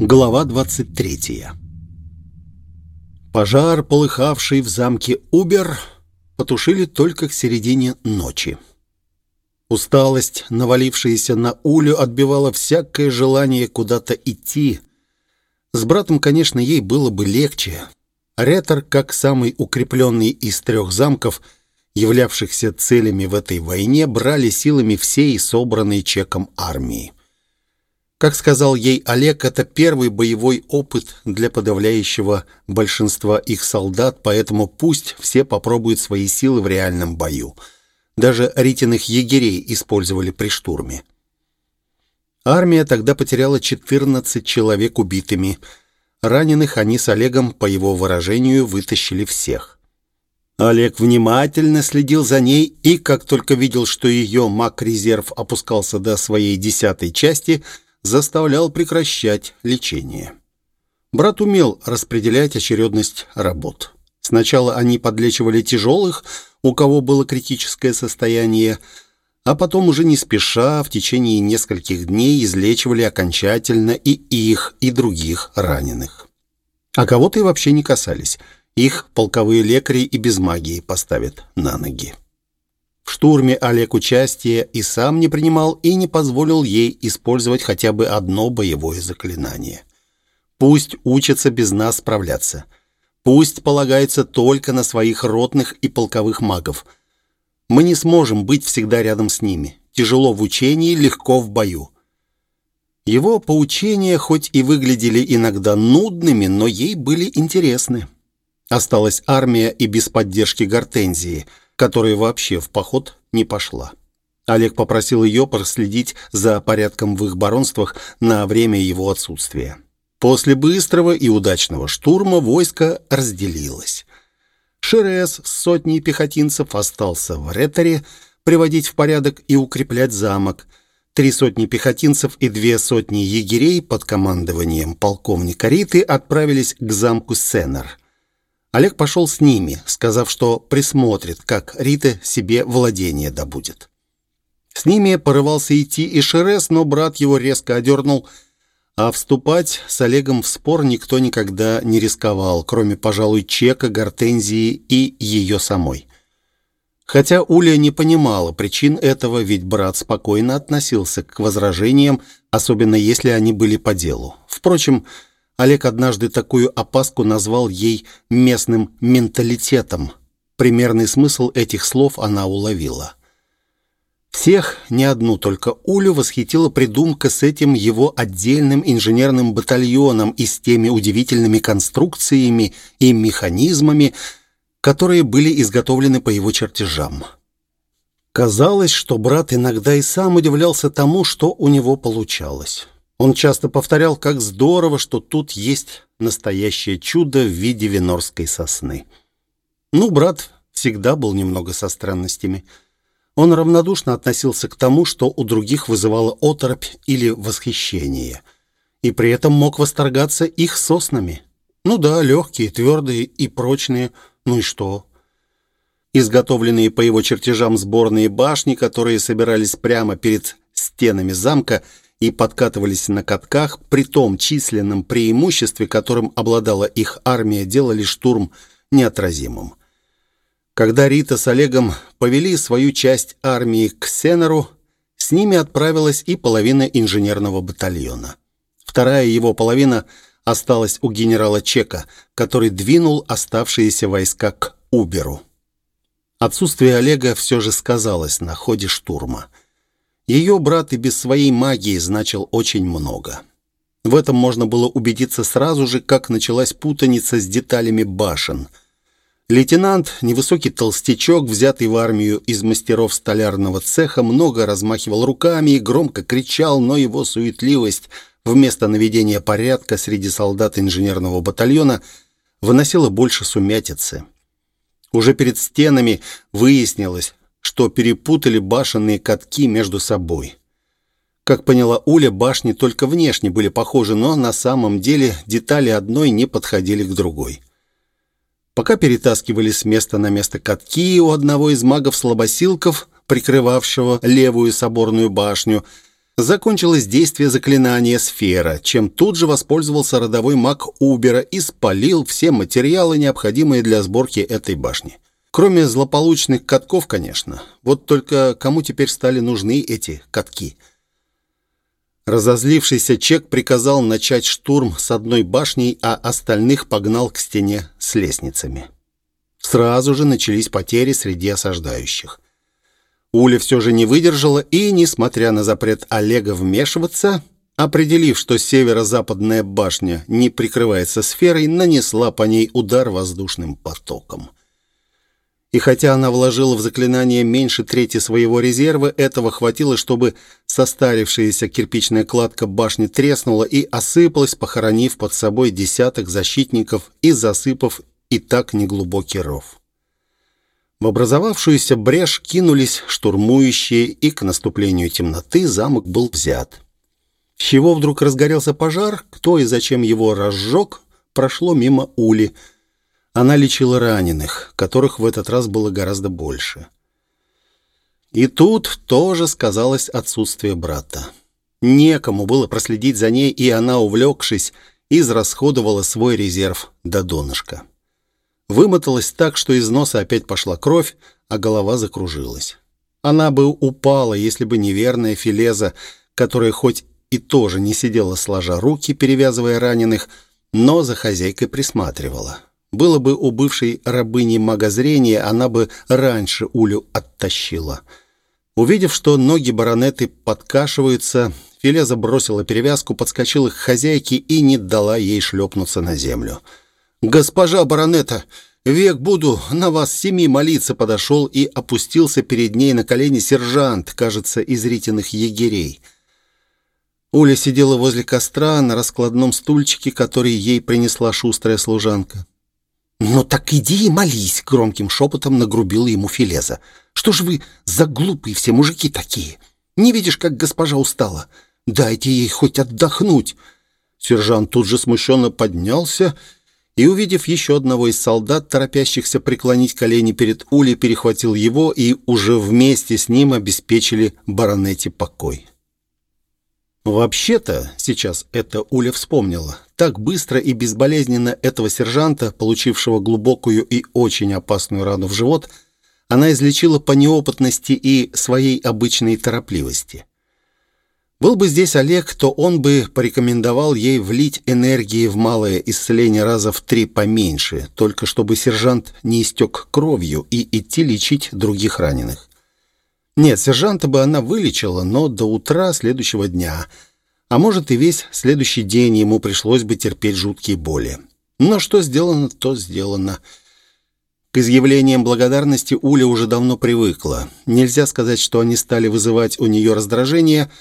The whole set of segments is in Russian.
Глава 23 Пожар, полыхавший в замке Убер, потушили только к середине ночи. Усталость, навалившаяся на Улю, отбивала всякое желание куда-то идти. С братом, конечно, ей было бы легче. Ретор, как самый укрепленный из трех замков, являвшихся целями в этой войне, брали силами всей собранной чеком армии. Как сказал ей Олег, это первый боевой опыт для подавляющего большинства их солдат, поэтому пусть все попробуют свои силы в реальном бою. Даже ритиных егерей использовали при штурме. Армия тогда потеряла 14 человек убитыми. Раненых они с Олегом, по его выражению, вытащили всех. Олег внимательно следил за ней и, как только видел, что ее маг-резерв опускался до своей десятой части – заставлял прекращать лечение. Брат умел распределять очередность работ. Сначала они подлечивали тяжелых, у кого было критическое состояние, а потом уже не спеша в течение нескольких дней излечивали окончательно и их, и других раненых. А кого-то и вообще не касались. Их полковые лекари и без магии поставят на ноги. В штурме Олег участия и сам не принимал и не позволил ей использовать хотя бы одно боевое заклинание. Пусть учатся без нас справляться. Пусть полагаются только на своих ротных и полковых магов. Мы не сможем быть всегда рядом с ними. Тяжело в учении, легко в бою. Его поучения хоть и выглядели иногда нудными, но ей были интересны. Осталась армия и без поддержки Гортензии – которая вообще в поход не пошла. Олег попросил ее проследить за порядком в их баронствах на время его отсутствия. После быстрого и удачного штурма войско разделилось. Шерес с сотней пехотинцев остался в Реторе приводить в порядок и укреплять замок. Три сотни пехотинцев и две сотни егерей под командованием полковника Риты отправились к замку Сеннер – Олег пошел с ними, сказав, что присмотрит, как Рита себе владение добудет. С ними порывался идти и Шерес, но брат его резко одернул, а вступать с Олегом в спор никто никогда не рисковал, кроме, пожалуй, Чека, Гортензии и ее самой. Хотя Уля не понимала причин этого, ведь брат спокойно относился к возражениям, особенно если они были по делу. Впрочем, Олег однажды такую опаску назвал ей местным менталитетом. Примерный смысл этих слов она уловила. Всех, не одну только Улю, восхитила придумка с этим его отдельным инженерным батальоном и с теми удивительными конструкциями и механизмами, которые были изготовлены по его чертежам. Казалось, что брат иногда и сам удивлялся тому, что у него получалось. Он часто повторял, как здорово, что тут есть настоящее чудо в виде венорской сосны. Ну, брат всегда был немного со странностями. Он равнодушно относился к тому, что у других вызывало оторопь или восхищение, и при этом мог восторгаться их соснами. Ну да, легкие, твердые и прочные, ну и что? Изготовленные по его чертежам сборные башни, которые собирались прямо перед стенами замка – и подкатывались на катках, при том численном преимуществе, которым обладала их армия, делали штурм неотразимым. Когда Рита с Олегом повели свою часть армии к Сенеру, с ними отправилась и половина инженерного батальона. Вторая его половина осталась у генерала Чека, который двинул оставшиеся войска к Уберу. Отсутствие Олега все же сказалось на ходе штурма – ее брат и без своей магии значил очень много. В этом можно было убедиться сразу же, как началась путаница с деталями башен. Лейтенант, невысокий толстячок, взятый в армию из мастеров столярного цеха, много размахивал руками и громко кричал, но его суетливость вместо наведения порядка среди солдат инженерного батальона выносила больше сумятицы. Уже перед стенами выяснилось, что перепутали башенные катки между собой. Как поняла Уля, башни только внешне были похожи, но на самом деле детали одной не подходили к другой. Пока перетаскивали с места на место катки у одного из магов-слабосилков, прикрывавшего левую соборную башню, закончилось действие заклинания «Сфера», чем тут же воспользовался родовой маг Убера и спалил все материалы, необходимые для сборки этой башни. Кроме злополучных катков, конечно. Вот только кому теперь стали нужны эти катки? Разозлившийся Чек приказал начать штурм с одной башней, а остальных погнал к стене с лестницами. Сразу же начались потери среди осаждающих. Уля все же не выдержала и, несмотря на запрет Олега вмешиваться, определив, что северо-западная башня не прикрывается сферой, нанесла по ней удар воздушным потоком. И хотя она вложила в заклинание меньше трети своего резерва, этого хватило, чтобы состарившаяся кирпичная кладка башни треснула и осыпалась, похоронив под собой десяток защитников и засыпав и так неглубокий ров. В образовавшуюся брешь кинулись штурмующие, и к наступлению темноты замок был взят. С чего вдруг разгорелся пожар, кто и зачем его разжег, прошло мимо Ули. Она лечила раненых, которых в этот раз было гораздо больше. И тут тоже сказалось отсутствие брата. Некому было проследить за ней, и она, увлекшись, израсходовала свой резерв до донышка. Вымоталась так, что из носа опять пошла кровь, а голова закружилась. Она бы упала, если бы неверная Филеза, которая хоть и тоже не сидела сложа руки, перевязывая раненых, но за хозяйкой присматривала. Было бы у бывшей рабыни магозрения, она бы раньше Улю оттащила. Увидев, что ноги баронеты подкашиваются, Филеза бросила перевязку, подскочила к хозяйке и не дала ей шлепнуться на землю. «Госпожа баронета, век буду на вас семи молиться!» Подошел и опустился перед ней на колени сержант, кажется, из ритиных егерей. Уля сидела возле костра на раскладном стульчике, который ей принесла шустрая служанка. «Ну так иди и молись!» — громким шепотом нагрубила ему Филеза. «Что ж вы за глупые все мужики такие? Не видишь, как госпожа устала? Дайте ей хоть отдохнуть!» Сержант тут же смущенно поднялся и, увидев еще одного из солдат, торопящихся преклонить колени перед Улей, перехватил его и уже вместе с ним обеспечили баронете покой. Вообще-то, сейчас это Уля вспомнила, так быстро и безболезненно этого сержанта, получившего глубокую и очень опасную рану в живот, она излечила по неопытности и своей обычной торопливости. Был бы здесь Олег, то он бы порекомендовал ей влить энергии в малое исцеление раза в три поменьше, только чтобы сержант не истек кровью и идти лечить других раненых. Нет, сержанта бы она вылечила, но до утра следующего дня, а может и весь следующий день ему пришлось бы терпеть жуткие боли. Но что сделано, то сделано. К изъявлениям благодарности Уля уже давно привыкла. Нельзя сказать, что они стали вызывать у нее раздражение –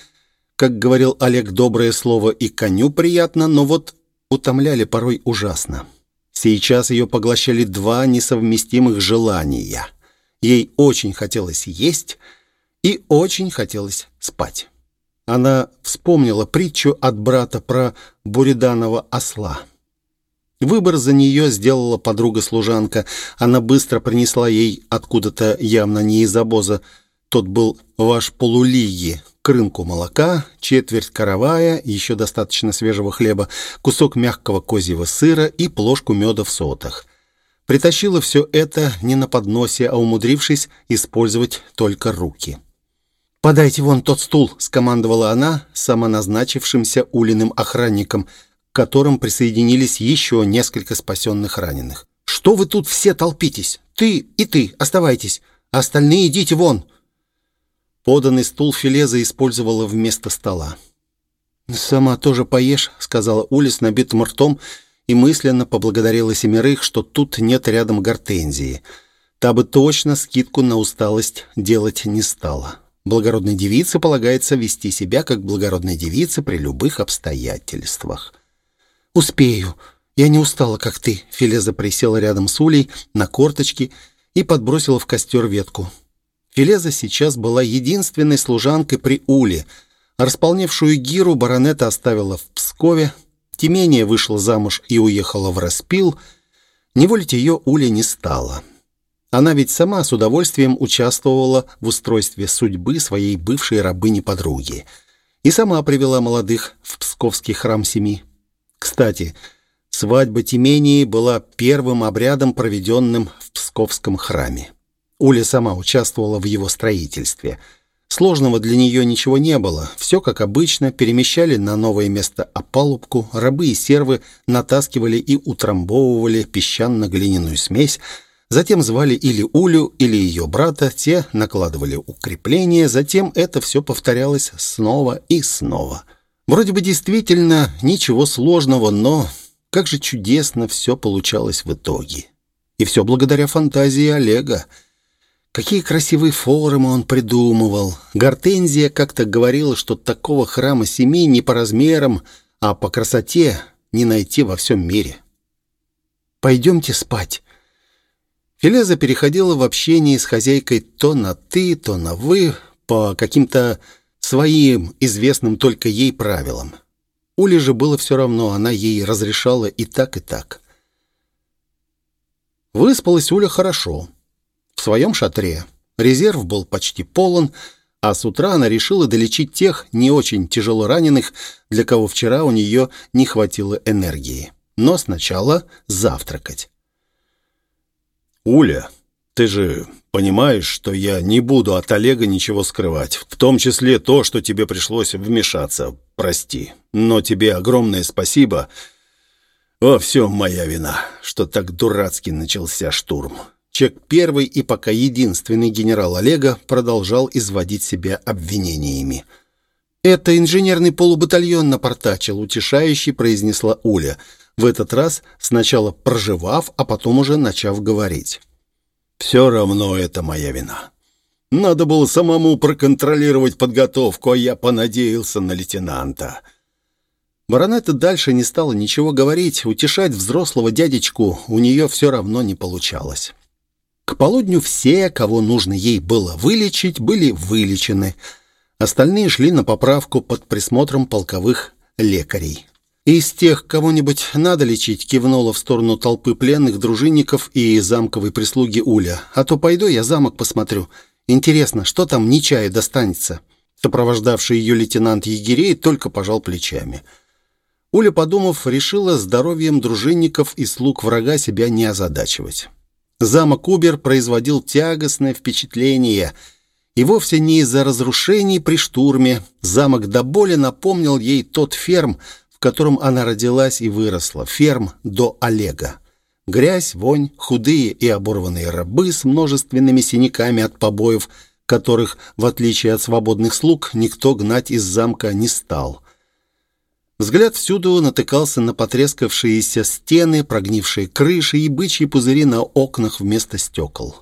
как говорил Олег, доброе слово и коню приятно, но вот утомляли порой ужасно. Сейчас ее поглощали два несовместимых желания. Ей очень хотелось есть и очень хотелось спать. Она вспомнила притчу от брата про буриданова осла. Выбор за нее сделала подруга-служанка. Она быстро принесла ей откуда-то явно не из обоза. Тот был ваш полулиги, крынку молока, четверть каравая, еще достаточно свежего хлеба, кусок мягкого козьего сыра и плошку меда в сотах. Притащила все это не на подносе, а умудрившись использовать только руки. «Подайте вон тот стул», — скомандовала она самоназначившимся Улиным охранником, к которым присоединились еще несколько спасенных раненых. «Что вы тут все толпитесь? Ты и ты, оставайтесь. Остальные идите вон». Поданный стул Филеза использовала вместо стола. «Сама тоже поешь», — сказала Уля с набитым ртом и мысленно поблагодарила семерых, что тут нет рядом гортензии. Та бы точно скидку на усталость делать не стала. Благородной девице полагается вести себя как благородной девице при любых обстоятельствах. «Успею. Я не устала, как ты». Филеза присела рядом с Улей на корточки и подбросила в костер ветку. Филеза сейчас была единственной служанкой при Уле. Располневшую Гиру баронета оставила в Пскове. Тимения вышла замуж и уехала в Распил. Неволить ее Уля не стала. Она ведь сама с удовольствием участвовала в устройстве судьбы своей бывшей рабыни-подруги. и сама привела молодых в Псковский храм семи. Кстати, свадьба Тимении была первым обрядом, проведенным в Псковском храме. Уля сама участвовала в его строительстве. Сложного для нее ничего не было. Все как обычно, перемещали на новое место опалубку, рабы и сервы натаскивали и утрамбовывали песчано-глиняную смесь, Затем звали или Улю, или ее брата, те накладывали укрепления, затем это все повторялось снова и снова. Вроде бы действительно ничего сложного, но как же чудесно все получалось в итоге. И все благодаря фантазии Олега. Какие красивые формы он придумывал. Гортензия как-то говорила, что такого храма семи не по размерам, а по красоте не найти во всем мире. «Пойдемте спать», Филеза переходила в общении с хозяйкой то на «ты», то на «вы», по каким-то своим, известным только ей правилам. Уле же было все равно, она ей разрешала и так, и так. Выспалась Уля хорошо. В своем шатре. Резерв был почти полон, а с утра она решила долечить тех не очень тяжело раненых, для кого вчера у нее не хватило энергии. Но сначала завтракать. «Уля, ты же понимаешь, что я не буду от Олега ничего скрывать, в том числе то, что тебе пришлось вмешаться. Прости, но тебе огромное спасибо. Во всем моя вина, что так дурацки начался штурм». Чек первый и пока единственный генерал Олега продолжал изводить себя обвинениями. «Это инженерный полубатальон напортачил», — утешающий произнесла Уля — в этот раз сначала проживав, а потом уже начав говорить. «Все равно это моя вина. Надо было самому проконтролировать подготовку, а я понадеялся на лейтенанта». Баронетта дальше не стала ничего говорить, утешать взрослого дядечку у нее все равно не получалось. К полудню все, кого нужно ей было вылечить, были вылечены. Остальные шли на поправку под присмотром полковых лекарей. «Из тех кого-нибудь надо лечить?» — кивнула в сторону толпы пленных дружинников и замковой прислуги Уля. «А то пойду я замок посмотрю. Интересно, что там Нечаю достанется?» Сопровождавший ее лейтенант егерей только пожал плечами. Уля, подумав, решила здоровьем дружинников и слуг врага себя не озадачивать. Замок Убер производил тягостное впечатление — и вовсе не из-за разрушений при штурме. Замок до боли напомнил ей тот ферм, котором она родилась и выросла, ферм до Олега. Грязь, вонь, худые и оборванные рабы с множественными синяками от побоев, которых, в отличие от свободных слуг, никто гнать из замка не стал. Взгляд всюду натыкался на потрескавшиеся стены, прогнившие крыши и бычьи пузыри на окнах вместо стекол.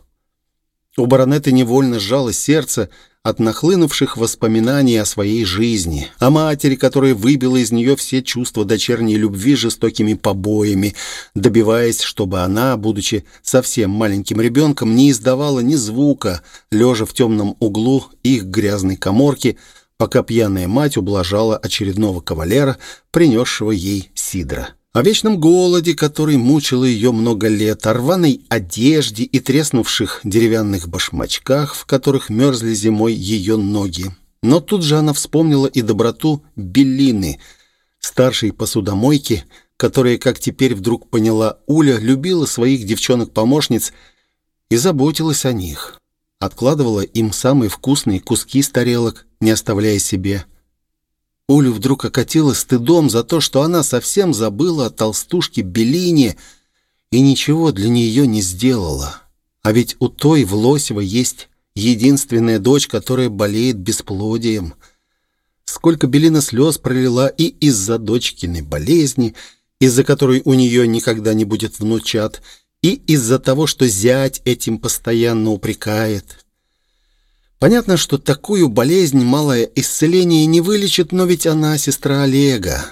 У баронета невольно сжалось сердце, от нахлынувших воспоминаний о своей жизни, о матери, которая выбила из нее все чувства дочерней любви жестокими побоями, добиваясь, чтобы она, будучи совсем маленьким ребенком, не издавала ни звука, лежа в темном углу их грязной коморки, пока пьяная мать ублажала очередного кавалера, принесшего ей сидра о вечном голоде, который мучил ее много лет, о рваной одежде и треснувших деревянных башмачках, в которых мерзли зимой ее ноги. Но тут же она вспомнила и доброту Беллины, старшей посудомойки, которая, как теперь вдруг поняла Уля, любила своих девчонок-помощниц и заботилась о них. Откладывала им самые вкусные куски с тарелок, не оставляя себе. Улю вдруг окатило стыдом за то, что она совсем забыла о толстушке Белине и ничего для нее не сделала. А ведь у той в Лосево есть единственная дочь, которая болеет бесплодием. Сколько Белина слез пролила и из-за дочкиной болезни, из-за которой у нее никогда не будет внучат, и из-за того, что зять этим постоянно упрекает. Понятно, что такую болезнь малое исцеление не вылечит, но ведь она сестра Олега.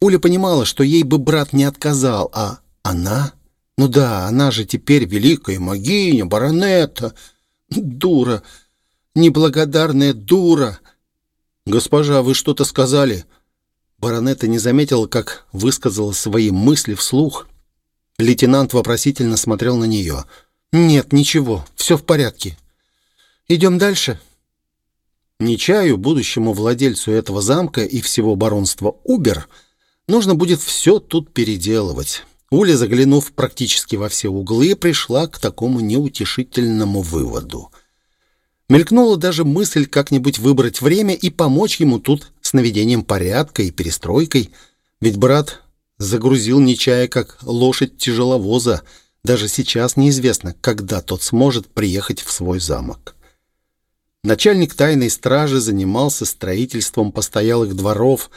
Уля понимала, что ей бы брат не отказал, а она... Ну да, она же теперь великая могиня, баронета. Дура, неблагодарная дура. «Госпожа, вы что-то сказали?» Баронета не заметила, как высказала свои мысли вслух. Лейтенант вопросительно смотрел на нее. «Нет, ничего, все в порядке. Идем дальше?» Нечаю, будущему владельцу этого замка и всего баронства Убер, нужно будет все тут переделывать. Уля, заглянув практически во все углы, пришла к такому неутешительному выводу. Мелькнула даже мысль как-нибудь выбрать время и помочь ему тут с наведением порядка и перестройкой, ведь брат загрузил Нечая как лошадь тяжеловоза. Даже сейчас неизвестно, когда тот сможет приехать в свой замок. Начальник тайной стражи занимался строительством постоялых дворов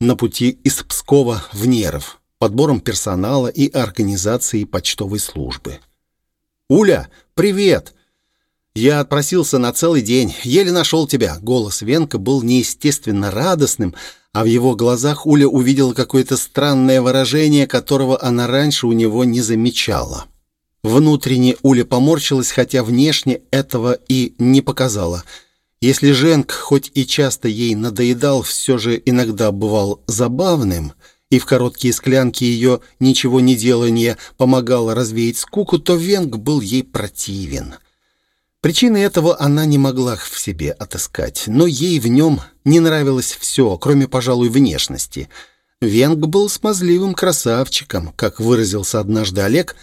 на пути из Пскова в Неров подбором персонала и организацией почтовой службы. «Уля, привет!» «Я отпросился на целый день, еле нашел тебя». Голос Венка был неестественно радостным, а в его глазах Уля увидела какое-то странное выражение, которого она раньше у него не замечала. Внутренне Уля поморщилась, хотя внешне этого и не показала. Если Женк, хоть и часто ей надоедал, все же иногда бывал забавным – и в короткие склянки ее ничего не делания помогало развеять скуку, то Венг был ей противен. Причины этого она не могла в себе отыскать, но ей в нем не нравилось все, кроме, пожалуй, внешности. Венг был смазливым красавчиком, как выразился однажды Олег,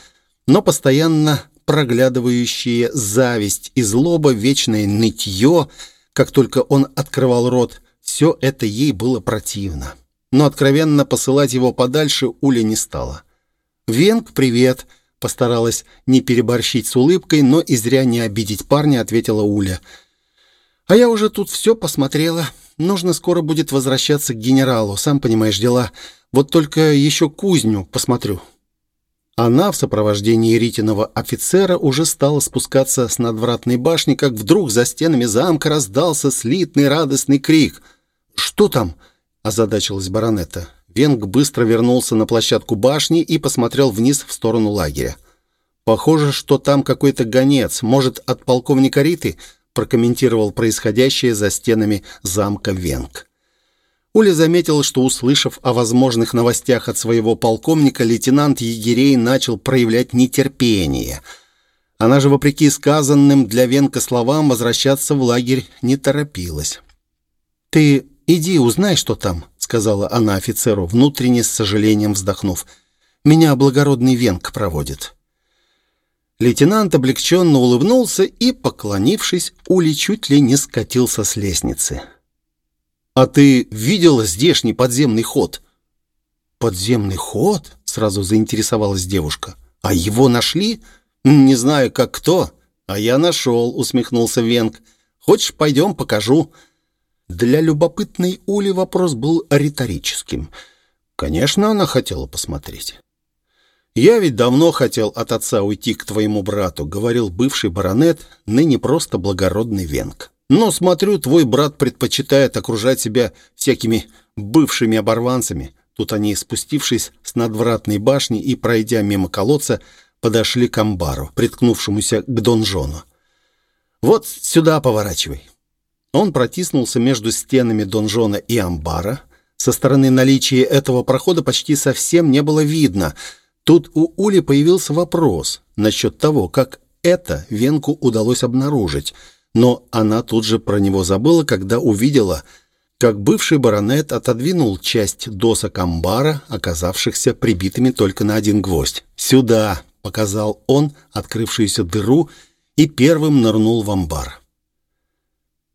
но постоянно проглядывающие зависть и злоба, вечное нытье, как только он открывал рот, все это ей было противно но откровенно посылать его подальше Уля не стала. «Венг, привет!» — постаралась не переборщить с улыбкой, но и зря не обидеть парня, ответила Уля. «А я уже тут все посмотрела. Нужно скоро будет возвращаться к генералу, сам понимаешь дела. Вот только еще кузню посмотрю». Она в сопровождении Ритиного офицера уже стала спускаться с надвратной башни, как вдруг за стенами замка раздался слитный радостный крик. «Что там?» — озадачилась баронетта. Венг быстро вернулся на площадку башни и посмотрел вниз в сторону лагеря. «Похоже, что там какой-то гонец, может, от полковника Риты?» прокомментировал происходящее за стенами замка Венг. Уля заметила, что, услышав о возможных новостях от своего полковника, лейтенант егерей начал проявлять нетерпение. Она же, вопреки сказанным для Венка словам, возвращаться в лагерь не торопилась. «Ты «Иди, узнай, что там», — сказала она офицеру, внутренне с сожалением вздохнув. «Меня благородный венк проводит». Лейтенант облегченно улыбнулся и, поклонившись, Ули чуть ли не скатился с лестницы. «А ты видела здешний подземный ход?» «Подземный ход?» — сразу заинтересовалась девушка. «А его нашли?» «Не знаю, как кто». «А я нашел», — усмехнулся Венг. «Хочешь, пойдем, покажу». Для любопытной Ули вопрос был риторическим. Конечно, она хотела посмотреть. «Я ведь давно хотел от отца уйти к твоему брату», — говорил бывший баронет, ныне просто благородный венг. «Но, смотрю, твой брат предпочитает окружать себя всякими бывшими оборванцами». Тут они, спустившись с надвратной башни и пройдя мимо колодца, подошли к амбару, приткнувшемуся к донжону. «Вот сюда поворачивай. Он протиснулся между стенами донжона и амбара. Со стороны наличия этого прохода почти совсем не было видно. Тут у Ули появился вопрос насчет того, как это Венку удалось обнаружить. Но она тут же про него забыла, когда увидела, как бывший баронет отодвинул часть досок амбара, оказавшихся прибитыми только на один гвоздь. «Сюда!» — показал он открывшуюся дыру и первым нырнул в амбар.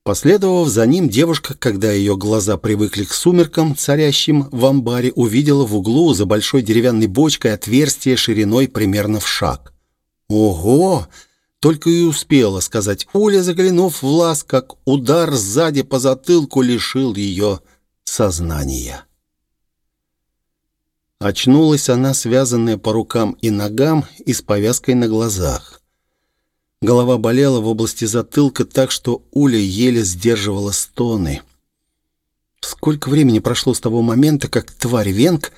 Последовав за ним, девушка, когда ее глаза привыкли к сумеркам, царящим в амбаре, увидела в углу за большой деревянной бочкой отверстие шириной примерно в шаг. «Ого!» Только и успела сказать Уля, заглянув в лаз, как удар сзади по затылку лишил ее сознания. Очнулась она, связанная по рукам и ногам и с повязкой на глазах. Голова болела в области затылка так, что Уля еле сдерживала стоны. Сколько времени прошло с того момента, как тварь Венг,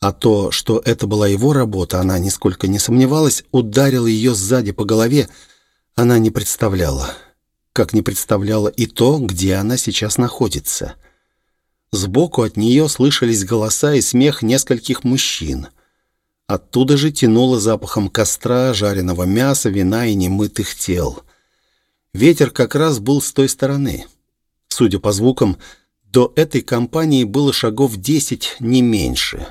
а то, что это была его работа, она нисколько не сомневалась, ударила ее сзади по голове, она не представляла. Как не представляла и то, где она сейчас находится. Сбоку от нее слышались голоса и смех нескольких мужчин — Оттуда же тянуло запахом костра, жареного мяса, вина и немытых тел. Ветер как раз был с той стороны. Судя по звукам, до этой компании было шагов десять, не меньше.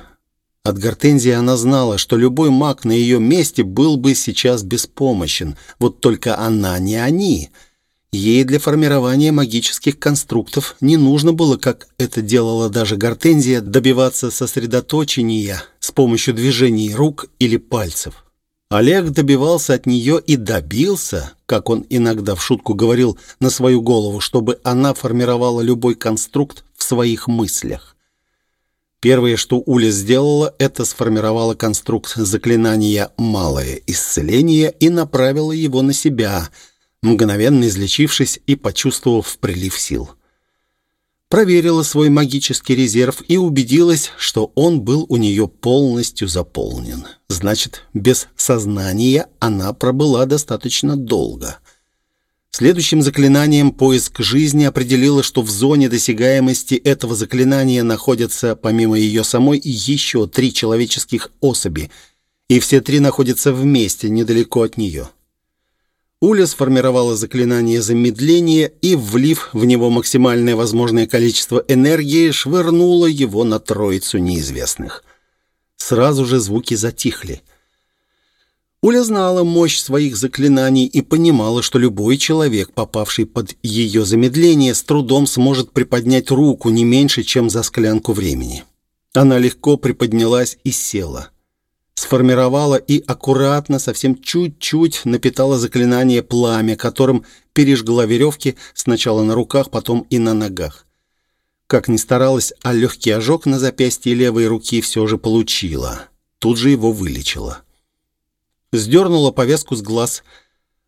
От Гортензии она знала, что любой маг на ее месте был бы сейчас беспомощен. Вот только она не они. Ей для формирования магических конструктов не нужно было, как это делала даже Гортензия, добиваться сосредоточения с помощью движений рук или пальцев. Олег добивался от нее и добился, как он иногда в шутку говорил, на свою голову, чтобы она формировала любой конструкт в своих мыслях. Первое, что Уля сделала, это сформировала конструкт заклинания «Малое исцеление» и направила его на себя, мгновенно излечившись и почувствовав прилив сил. Проверила свой магический резерв и убедилась, что он был у нее полностью заполнен. Значит, без сознания она пробыла достаточно долго. Следующим заклинанием «Поиск жизни» определила, что в зоне досягаемости этого заклинания находятся, помимо ее самой, еще три человеческих особи, и все три находятся вместе, недалеко от нее. Уля сформировала заклинание замедления и, влив в него максимальное возможное количество энергии, швырнула его на троицу неизвестных. Сразу же звуки затихли — Уля знала мощь своих заклинаний и понимала, что любой человек, попавший под ее замедление, с трудом сможет приподнять руку не меньше, чем за склянку времени. Она легко приподнялась и села. Сформировала и аккуратно, совсем чуть-чуть напитала заклинание пламя, которым пережгла веревки сначала на руках, потом и на ногах. Как ни старалась, а легкий ожог на запястье левой руки все же получила. Тут же его вылечила сдернула повязку с глаз,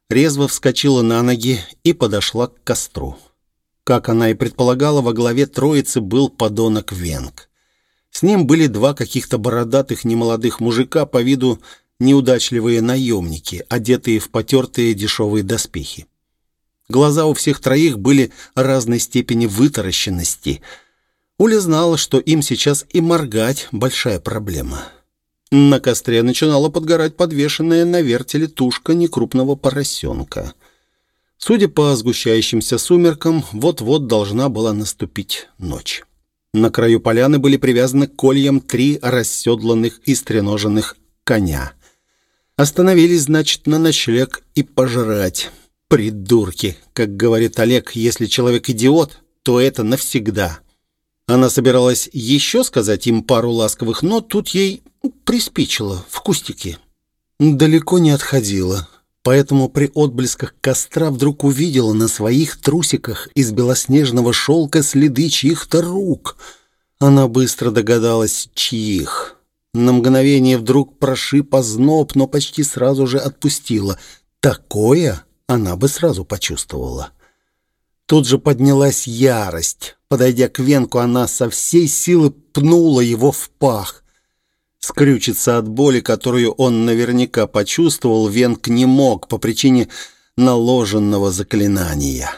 резво вскочила на ноги и подошла к костру. Как она и предполагала, во главе троицы был подонок Венг. С ним были два каких-то бородатых немолодых мужика по виду неудачливые наемники, одетые в потертые дешевые доспехи. Глаза у всех троих были разной степени вытаращенности. Уля знала, что им сейчас и моргать большая проблема. На костре начинала подгорать подвешенная на вертеле тушка некрупного поросенка. Судя по сгущающимся сумеркам, вот-вот должна была наступить ночь. На краю поляны были привязаны к кольям три расседланных и стреноженных коня. Остановились, значит, на ночлег и пожрать. Придурки, как говорит Олег, если человек идиот, то это навсегда. Она собиралась еще сказать им пару ласковых, но тут ей приспичило в кустике. Далеко не отходила, поэтому при отблесках костра вдруг увидела на своих трусиках из белоснежного шелка следы чьих-то рук. Она быстро догадалась, чьих. На мгновение вдруг прошиб озноб, но почти сразу же отпустила. Такое она бы сразу почувствовала. Тут же поднялась ярость. Подойдя к венку, она со всей силы пнула его в пах. Скрючиться от боли, которую он наверняка почувствовал, Венк не мог по причине наложенного заклинания.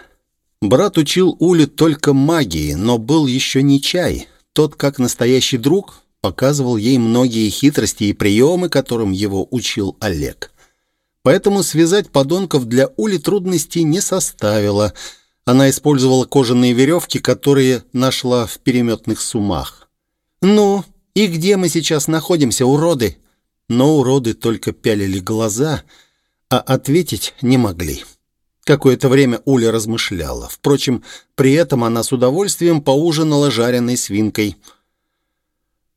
Брат учил Ули только магии, но был еще не чай. Тот, как настоящий друг, показывал ей многие хитрости и приемы, которым его учил Олег. Поэтому связать подонков для Ули трудностей не составило. Она использовала кожаные веревки, которые нашла в переметных сумах. «Ну, и где мы сейчас находимся, уроды?» Но уроды только пялили глаза, а ответить не могли. Какое-то время Уля размышляла. Впрочем, при этом она с удовольствием поужинала жареной свинкой.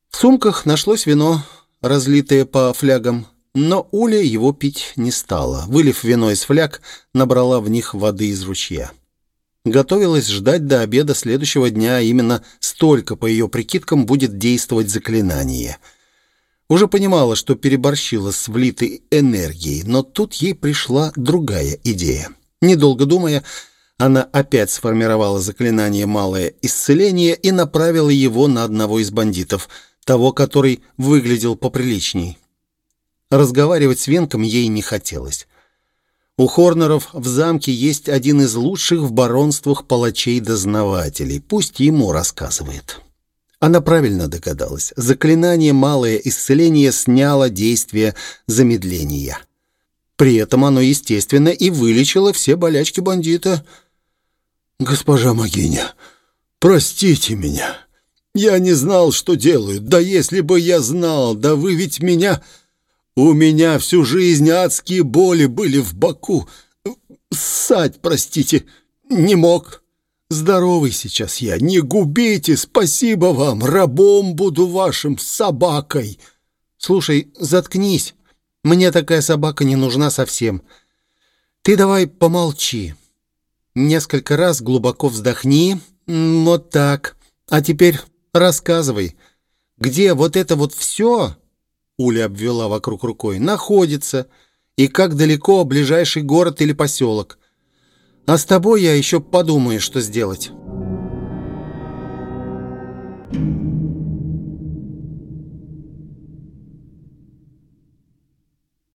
В сумках нашлось вино, разлитое по флягам, но Уля его пить не стала. Вылив вино из фляг, набрала в них воды из ручья. Готовилась ждать до обеда следующего дня, а именно столько, по ее прикидкам, будет действовать заклинание. Уже понимала, что переборщила с влитой энергией, но тут ей пришла другая идея. Недолго думая, она опять сформировала заклинание «Малое исцеление» и направила его на одного из бандитов, того, который выглядел поприличней. Разговаривать с Венком ей не хотелось. У Хорнеров в замке есть один из лучших в баронствах палачей-дознавателей. Пусть ему рассказывает. Она правильно догадалась. Заклинание «Малое исцеление» сняло действие замедления. При этом оно, естественно, и вылечило все болячки бандита. «Госпожа Магиня, простите меня. Я не знал, что делаю. Да если бы я знал, да вы ведь меня... У меня всю жизнь адские боли были в боку. Ссать, простите, не мог. Здоровый сейчас я. Не губите, спасибо вам. Рабом буду вашим, собакой». «Слушай, заткнись. Мне такая собака не нужна совсем. Ты давай помолчи. Несколько раз глубоко вздохни. Вот так. А теперь рассказывай, где вот это вот все, Уля обвела вокруг рукой, находится, и как далеко ближайший город или поселок. А с тобой я еще подумаю, что сделать».